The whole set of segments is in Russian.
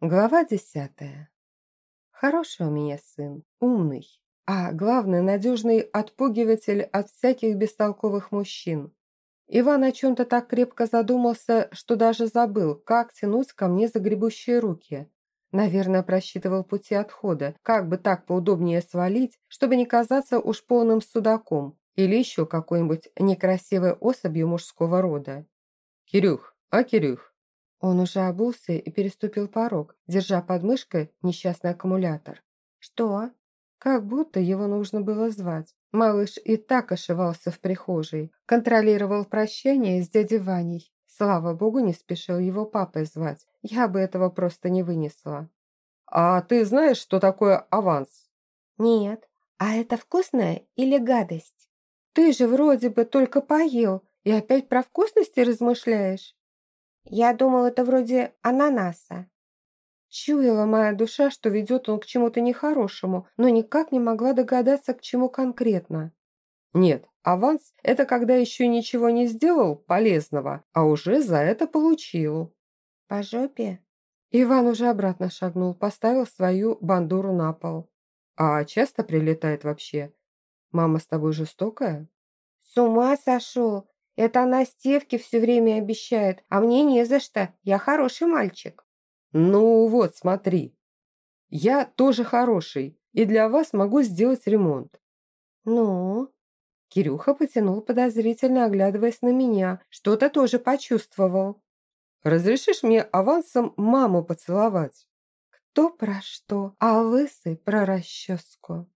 Глава десятая. Хороший у меня сын, умный, а главное, надежный отпугиватель от всяких бестолковых мужчин. Иван о чем-то так крепко задумался, что даже забыл, как тянуть ко мне загребущие руки. Наверное, просчитывал пути отхода, как бы так поудобнее свалить, чтобы не казаться уж полным судаком или еще какой-нибудь некрасивой особью мужского рода. «Кирюх, а Кирюх, он уже обулся и переступил порог, держа под мышкой несчастный аккумулятор. «Что?» Как будто его нужно было звать. Малыш и так ошивался в прихожей, контролировал прощание с дядей Ваней. Слава богу, не спешил его папой звать. Я бы этого просто не вынесла. «А ты знаешь, что такое аванс?» «Нет. А это вкусная или гадость?» «Ты же вроде бы только поел и опять про вкусности размышляешь?» Я думал, это вроде ананаса. Чуяла моя душа, что ведет он к чему-то нехорошему, но никак не могла догадаться, к чему конкретно. Нет, аванс – это когда еще ничего не сделал полезного, а уже за это получил. По жопе? Иван уже обратно шагнул, поставил свою бандуру на пол. А часто прилетает вообще? Мама с тобой жестокая? С ума сошел! Это она Стевке все время обещает, а мне не за что. Я хороший мальчик». «Ну вот, смотри. Я тоже хороший, и для вас могу сделать ремонт». «Ну?» Кирюха потянул подозрительно, оглядываясь на меня. Что-то тоже почувствовал. «Разрешишь мне авансом маму поцеловать?» «Кто про что? А лысый про расческу».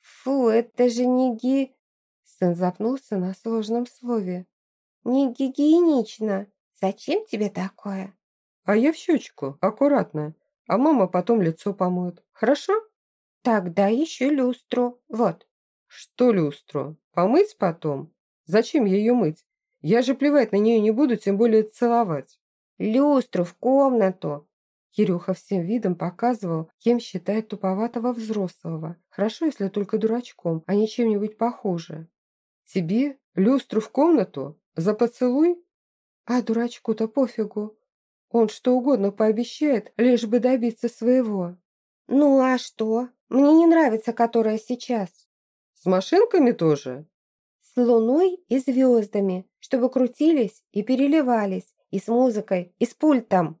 «Фу, это же не ги...» Сын запнулся на сложном слове. «Не гигиенично. Зачем тебе такое?» «А я в щечку, аккуратно. А мама потом лицо помоет. Хорошо?» «Тогда еще люстру. Вот». «Что люстру? Помыть потом? Зачем ее мыть? Я же плевать на нее не буду, тем более целовать». «Люстру в комнату!» Кирюха всем видом показывал, кем считает туповатого взрослого. Хорошо, если только дурачком, а не чем-нибудь похуже. «Тебе? Люстру в комнату? За поцелуй? А дурачку-то пофигу. Он что угодно пообещает, лишь бы добиться своего. Ну а что? Мне не нравится, которая сейчас. С машинками тоже? С луной и звездами, чтобы крутились и переливались, и с музыкой, и с пультом.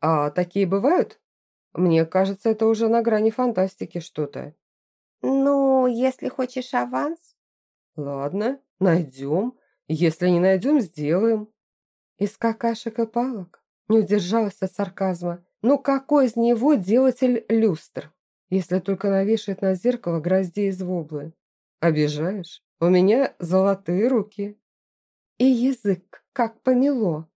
А такие бывают? Мне кажется, это уже на грани фантастики что-то. Ну, если хочешь аванс. Ладно, найдем. Если не найдем, сделаем. Из какашек и палок? Не удержалась от сарказма. Ну какой из него делатель люстр? Если только навешает на зеркало грозди из воблы. Обижаешь? У меня золотые руки. И язык, как помело.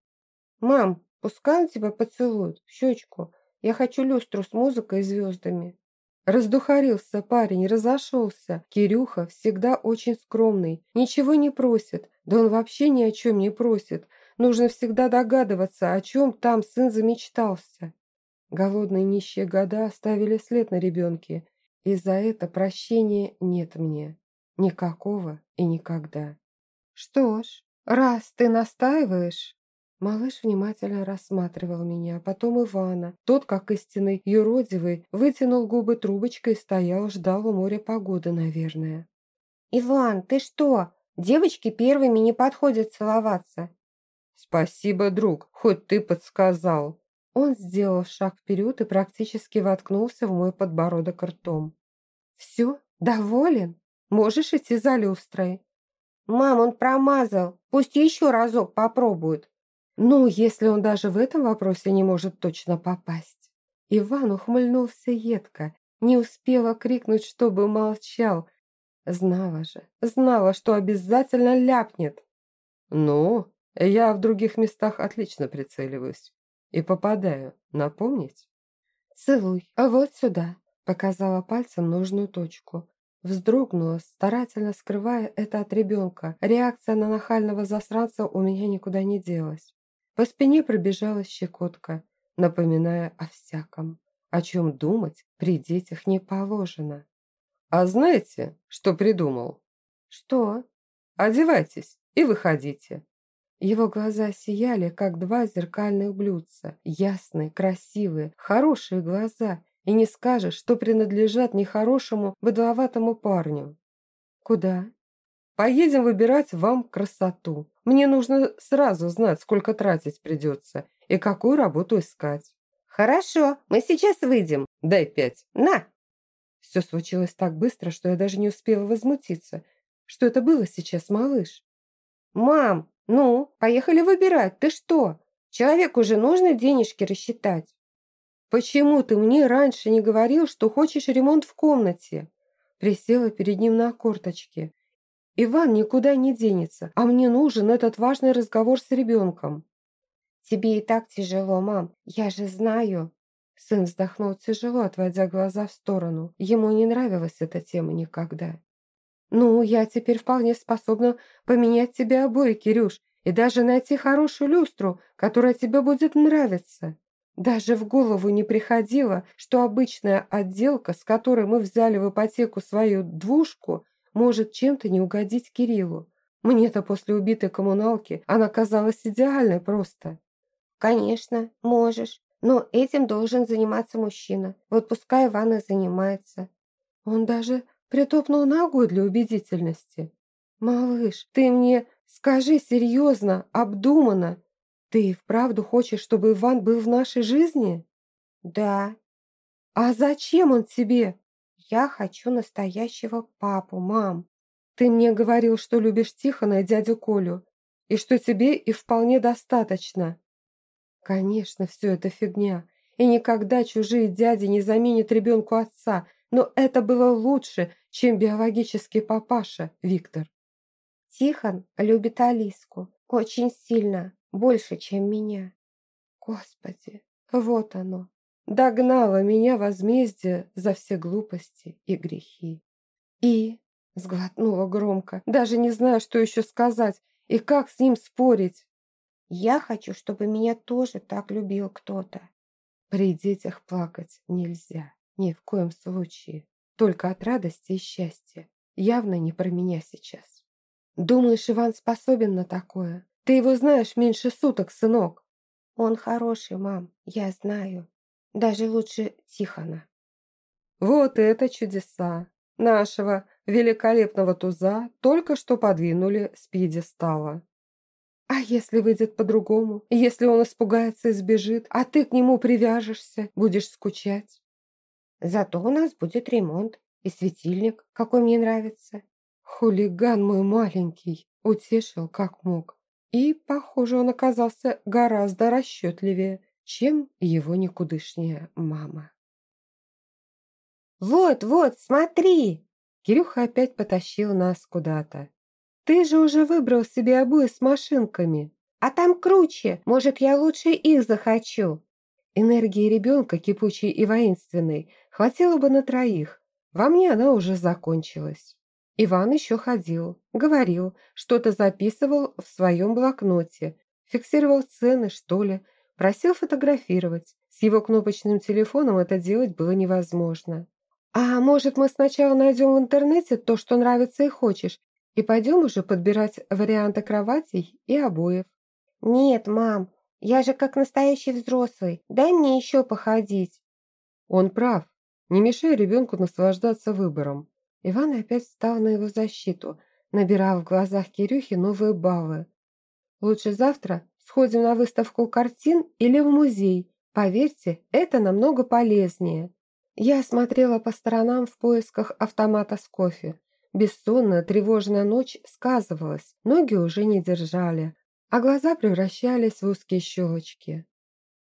Мам, пускай тебя поцелует в щечку. Я хочу люстру с музыкой и звездами. Раздухарился парень, разошелся. Кирюха всегда очень скромный, ничего не просит. Да он вообще ни о чем не просит. Нужно всегда догадываться, о чем там сын замечтался. Голодные нищие года оставили след на ребенке. И за это прощения нет мне. Никакого и никогда. Что ж, раз ты настаиваешь, Малыш внимательно рассматривал меня, потом Ивана. Тот, как истинный юродивый, вытянул губы трубочкой и стоял, ждал у моря погоды, наверное. «Иван, ты что? Девочки первыми не подходят целоваться». «Спасибо, друг, хоть ты подсказал». Он сделал шаг вперед и практически воткнулся в мой подбородок ртом. «Все? Доволен? Можешь идти за люстрой». «Мам, он промазал. Пусть еще разок попробует». Ну, если он даже в этом вопросе не может точно попасть. Иван ухмыльнулся едко, не успела крикнуть, чтобы молчал. Знала же, знала, что обязательно ляпнет. Ну, я в других местах отлично прицеливаюсь. И попадаю. Напомнить? Целуй, а вот сюда. Показала пальцем нужную точку. Вздрогнула, старательно скрывая это от ребенка. Реакция на нахального засранца у меня никуда не делась. По спине пробежала щекотка, напоминая о всяком, о чем думать при детях не положено. «А знаете, что придумал?» «Что?» «Одевайтесь и выходите». Его глаза сияли, как два зеркальных блюдца. Ясные, красивые, хорошие глаза. И не скажешь, что принадлежат нехорошему, быдловатому парню. «Куда?» «Поедем выбирать вам красоту. Мне нужно сразу знать, сколько тратить придется и какую работу искать». «Хорошо, мы сейчас выйдем. Дай пять». На!» Все случилось так быстро, что я даже не успела возмутиться. Что это было сейчас, малыш? «Мам, ну, поехали выбирать. Ты что? Человеку же нужно денежки рассчитать». «Почему ты мне раньше не говорил, что хочешь ремонт в комнате?» Присела перед ним на корточки. «Иван никуда не денется, а мне нужен этот важный разговор с ребенком». «Тебе и так тяжело, мам, я же знаю». Сын вздохнул тяжело, отводя глаза в сторону. Ему не нравилась эта тема никогда. «Ну, я теперь вполне способна поменять тебе обои, Кирюш, и даже найти хорошую люстру, которая тебе будет нравиться. Даже в голову не приходило, что обычная отделка, с которой мы взяли в ипотеку свою двушку, может чем-то не угодить Кириллу. Мне-то после убитой коммуналки она казалась идеальной просто. «Конечно, можешь. Но этим должен заниматься мужчина. Вот пускай Иван и занимается». Он даже притопнул ногой для убедительности. «Малыш, ты мне скажи серьезно, обдуманно. Ты и вправду хочешь, чтобы Иван был в нашей жизни?» «Да». «А зачем он тебе?» «Я хочу настоящего папу, мам». «Ты мне говорил, что любишь Тихона и дядю Колю, и что тебе и вполне достаточно». Конечно, все это фигня. И никогда чужие дяди не заменят ребенку отца. Но это было лучше, чем биологический папаша, Виктор. Тихон любит Алиску. Очень сильно. Больше, чем меня. Господи, вот оно. Догнало меня возмездие за все глупости и грехи. И сглотнула громко, даже не знаю, что еще сказать и как с ним спорить. Я хочу, чтобы меня тоже так любил кто-то. При детях плакать нельзя, ни в коем случае. Только от радости и счастья. Явно не про меня сейчас. Думаешь, Иван способен на такое? Ты его знаешь меньше суток, сынок. Он хороший, мам, я знаю. Даже лучше Тихона. Вот это чудеса. Нашего великолепного туза только что подвинули с пьедестала. А если выйдет по-другому? Если он испугается и сбежит, а ты к нему привяжешься, будешь скучать? Зато у нас будет ремонт и светильник, какой мне нравится. Хулиган мой маленький, утешил как мог. И, похоже, он оказался гораздо расчетливее, чем его никудышняя мама. «Вот, вот, смотри!» Кирюха опять потащил нас куда-то. Ты же уже выбрал себе обои с машинками. А там круче. Может, я лучше их захочу. Энергии ребенка, кипучей и воинственной, хватило бы на троих. Во мне она уже закончилась. Иван еще ходил, говорил, что-то записывал в своем блокноте, фиксировал цены, что ли, просил фотографировать. С его кнопочным телефоном это делать было невозможно. «А может, мы сначала найдем в интернете то, что нравится и хочешь, и пойдем уже подбирать варианты кроватей и обоев. Нет, мам, я же как настоящий взрослый. Дай мне еще походить. Он прав. Не мешай ребенку наслаждаться выбором. Иван опять встал на его защиту, набирая в глазах Кирюхи новые баллы. Лучше завтра сходим на выставку картин или в музей. Поверьте, это намного полезнее. Я смотрела по сторонам в поисках автомата с кофе. Бессонная, тревожная ночь сказывалась, ноги уже не держали, а глаза превращались в узкие щелочки.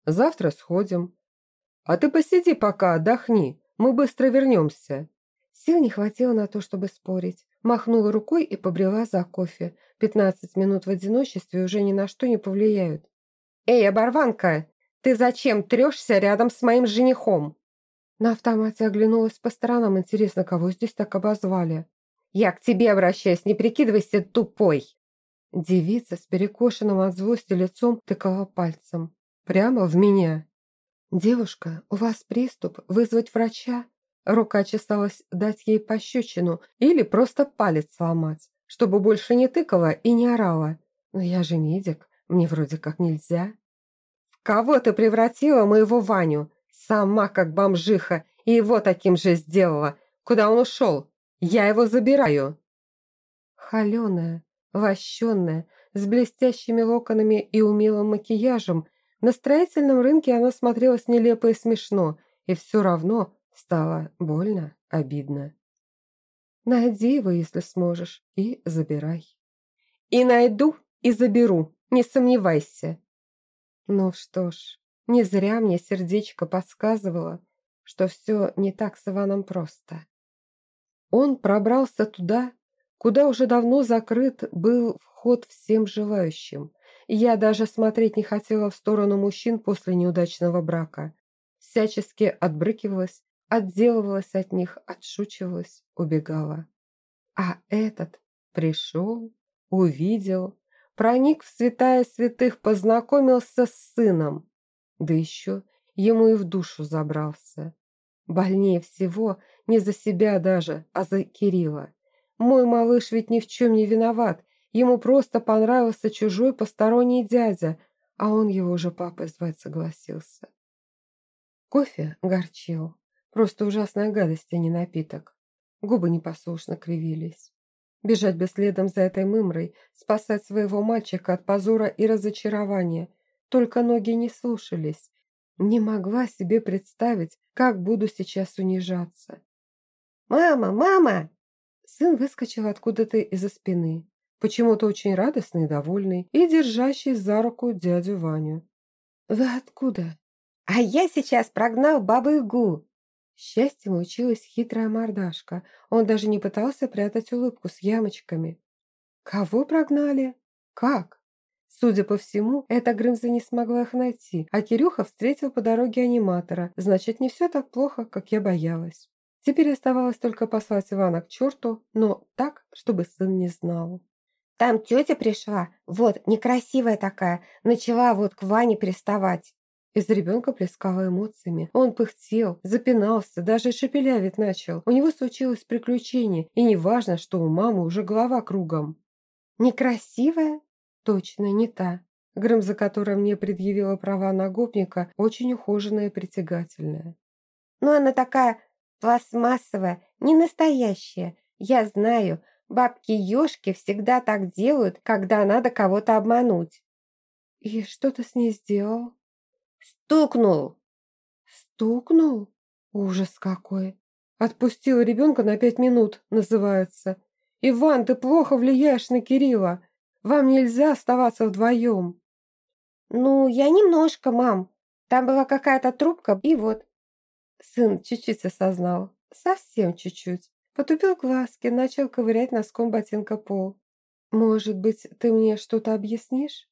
«Завтра сходим. А ты посиди пока, отдохни, мы быстро вернемся». Сил не хватило на то, чтобы спорить. Махнула рукой и побрела за кофе. Пятнадцать минут в одиночестве уже ни на что не повлияют. «Эй, оборванка, ты зачем трешься рядом с моим женихом?» На автомате оглянулась по сторонам. Интересно, кого здесь так обозвали? Я к тебе обращаюсь, не прикидывайся тупой!» Девица с перекошенным от злости лицом тыкала пальцем. Прямо в меня. «Девушка, у вас приступ? Вызвать врача?» Рука чесалась дать ей пощечину или просто палец сломать, чтобы больше не тыкала и не орала. Но я же медик, мне вроде как нельзя. В кого ты превратила моего Ваню? Сама как бомжиха, и его таким же сделала. Куда он ушел? Я его забираю. Холеная, вощенная, с блестящими локонами и умелым макияжем, на строительном рынке она смотрелась нелепо и смешно, и все равно стало больно, обидно. Найди его, если сможешь, и забирай. И найду, и заберу, не сомневайся. Ну что ж, не зря мне сердечко подсказывало, что все не так с Иваном просто. Он пробрался туда, куда уже давно закрыт был вход всем желающим. Я даже смотреть не хотела в сторону мужчин после неудачного брака. Всячески отбрыкивалась, отделывалась от них, отшучивалась, убегала. А этот пришел, увидел, проник в святая святых, познакомился с сыном. Да еще ему и в душу забрался. Больнее всего не за себя даже, а за Кирилла. Мой малыш ведь ни в чем не виноват. Ему просто понравился чужой посторонний дядя, а он его уже папой звать согласился. Кофе горчил. Просто ужасная гадость, а не напиток. Губы непослушно кривились. Бежать бесследом за этой мымрой, спасать своего мальчика от позора и разочарования. Только ноги не слушались. Не могла себе представить, как буду сейчас унижаться. «Мама, мама!» Сын выскочил откуда-то из-за спины, почему-то очень радостный и довольный, и держащий за руку дядю Ваню. «Вы откуда?» «А я сейчас прогнал бабы-гу!» Счастьем училась хитрая мордашка. Он даже не пытался прятать улыбку с ямочками. «Кого прогнали? Как?» Судя по всему, эта Грымза не смогла их найти, а Кирюха встретил по дороге аниматора. Значит, не все так плохо, как я боялась. Теперь оставалось только послать Ивана к черту, но так, чтобы сын не знал. «Там тетя пришла, вот, некрасивая такая, начала вот к Ване приставать». Из ребенка плескала эмоциями. Он пыхтел, запинался, даже шепелявить начал. У него случилось приключение, и неважно, что у мамы уже голова кругом. «Некрасивая?» «Точно, не та. Грым, за которой мне предъявила права на гопника, очень ухоженная и притягательная». «Но она такая пластмассовая, не настоящая. Я знаю, бабки-ёшки всегда так делают, когда надо кого-то обмануть». «И что ты с ней сделал?» «Стукнул!» «Стукнул? Ужас какой!» «Отпустил ребенка на пять минут», называется. «Иван, ты плохо влияешь на Кирилла. Вам нельзя оставаться вдвоем». «Ну, я немножко, мам. Там была какая-то трубка, и вот». Сын чуть-чуть осознал. Совсем чуть-чуть. Потупил глазки, начал ковырять носком ботинка пол. «Может быть, ты мне что-то объяснишь?»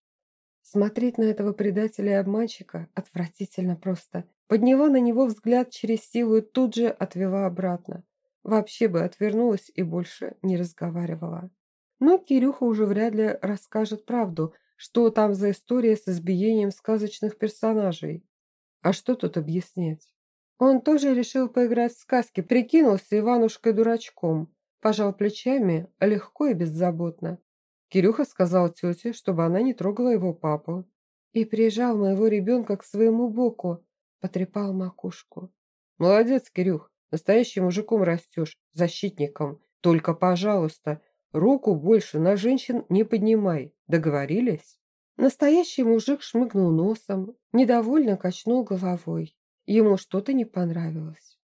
Смотреть на этого предателя и обманщика отвратительно просто. Подняла на него взгляд через силу и тут же отвела обратно. Вообще бы отвернулась и больше не разговаривала. Но Кирюха уже вряд ли расскажет правду, что там за история с избиением сказочных персонажей. А что тут объяснять? Он тоже решил поиграть в сказки, прикинулся Иванушкой-дурачком, пожал плечами легко и беззаботно. Кирюха сказал тете, чтобы она не трогала его папу. И прижал моего ребенка к своему боку, потрепал макушку. «Молодец, Кирюх, настоящим мужиком растешь, защитником. Только, пожалуйста, руку больше на женщин не поднимай. Договорились?» Настоящий мужик шмыгнул носом, недовольно качнул головой. Ему что-то не понравилось.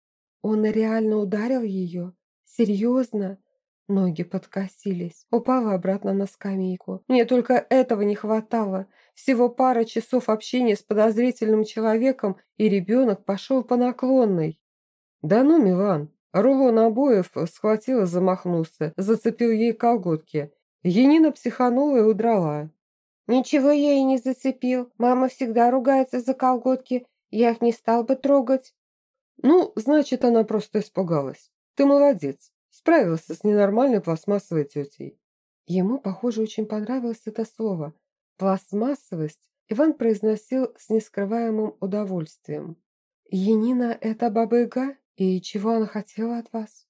Он реально ударил ее? Серьезно? Ноги подкосились, упала обратно на скамейку. Мне только этого не хватало. Всего пара часов общения с подозрительным человеком, и ребенок пошел по наклонной. «Да ну, Милан!» Рулон обоев схватил и замахнулся, зацепил ей колготки. Енина психанула и удрала. «Ничего я и не зацепил. Мама всегда ругается за колготки. Я их не стал бы трогать». «Ну, значит, она просто испугалась. Ты молодец. Справился с ненормальной пластмассовой тетей. Ему, похоже, очень понравилось это слово. Пластмассовость Иван произносил с нескрываемым удовольствием. «Енина – это баба-яга? И чего она хотела от вас?»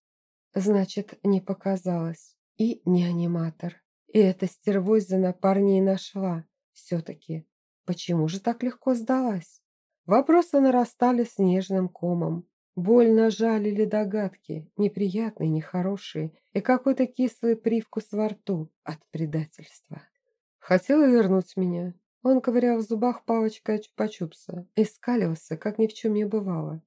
Значит, не показалось. И не аниматор. И эта стервозина парней нашла. Все-таки. Почему же так легко сдалась? Вопросы нарастали снежным комом. Больно жалили догадки, неприятные, нехорошие, и какой-то кислый привкус во рту от предательства. Хотела вернуть меня. Он ковырял в зубах палочкой чупа-чупса и скалился, как ни в чем не бывало.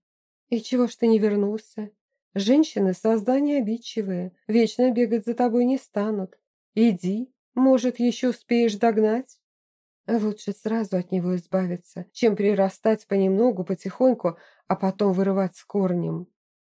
«И чего ж ты не вернулся? Женщины – создания обидчивые, вечно бегать за тобой не станут. Иди, может, еще успеешь догнать?» Лучше сразу от него избавиться, чем прирастать понемногу, потихоньку, а потом вырывать с корнем.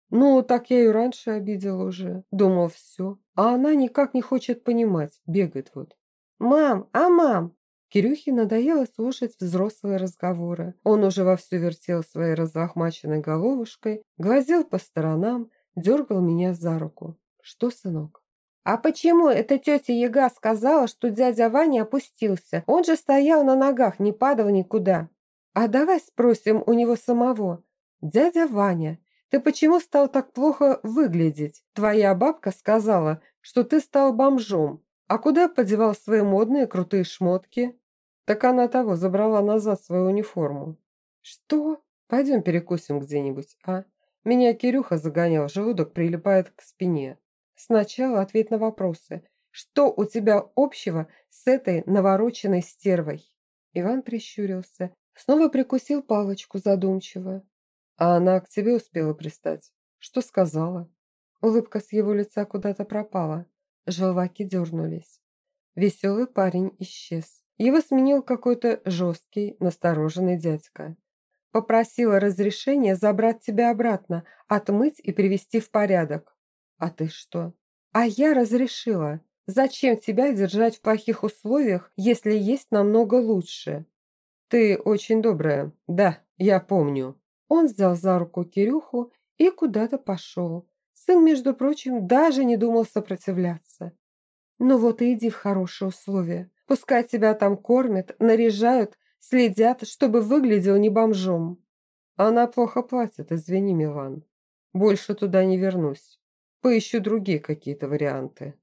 Ну, так я и раньше обидел уже. Думал, все. А она никак не хочет понимать, бегает вот. «Мам, а мам?» Кирюхе надоело слушать взрослые разговоры. Он уже вовсю вертел своей разлохмаченной головушкой, глазел по сторонам, дергал меня за руку. «Что, сынок?» «А почему эта тетя Яга сказала, что дядя Ваня опустился? Он же стоял на ногах, не падал никуда». «А давай спросим у него самого. Дядя Ваня, ты почему стал так плохо выглядеть? Твоя бабка сказала, что ты стал бомжом. А куда подевал свои модные крутые шмотки?» «Так она того, забрала назад свою униформу». «Что? Пойдем перекусим где-нибудь, а? Меня Кирюха загонял, желудок прилипает к спине». Сначала ответ на вопросы. Что у тебя общего с этой навороченной стервой? Иван прищурился. Снова прикусил палочку задумчиво. А она к тебе успела пристать? Что сказала? Улыбка с его лица куда-то пропала. Желваки дернулись. Веселый парень исчез. Его сменил какой-то жесткий, настороженный дядька. Попросила разрешения забрать тебя обратно, отмыть и привести в порядок. «А ты что?» «А я разрешила. Зачем тебя держать в плохих условиях, если есть намного лучше?» «Ты очень добрая. Да, я помню». Он взял за руку Кирюху и куда-то пошел. Сын, между прочим, даже не думал сопротивляться. «Ну вот и иди в хорошие условия. Пускай тебя там кормят, наряжают, следят, чтобы выглядел не бомжом». «Она плохо платит, извини, Милан. Больше туда не вернусь». Поищу другие какие-то варианты.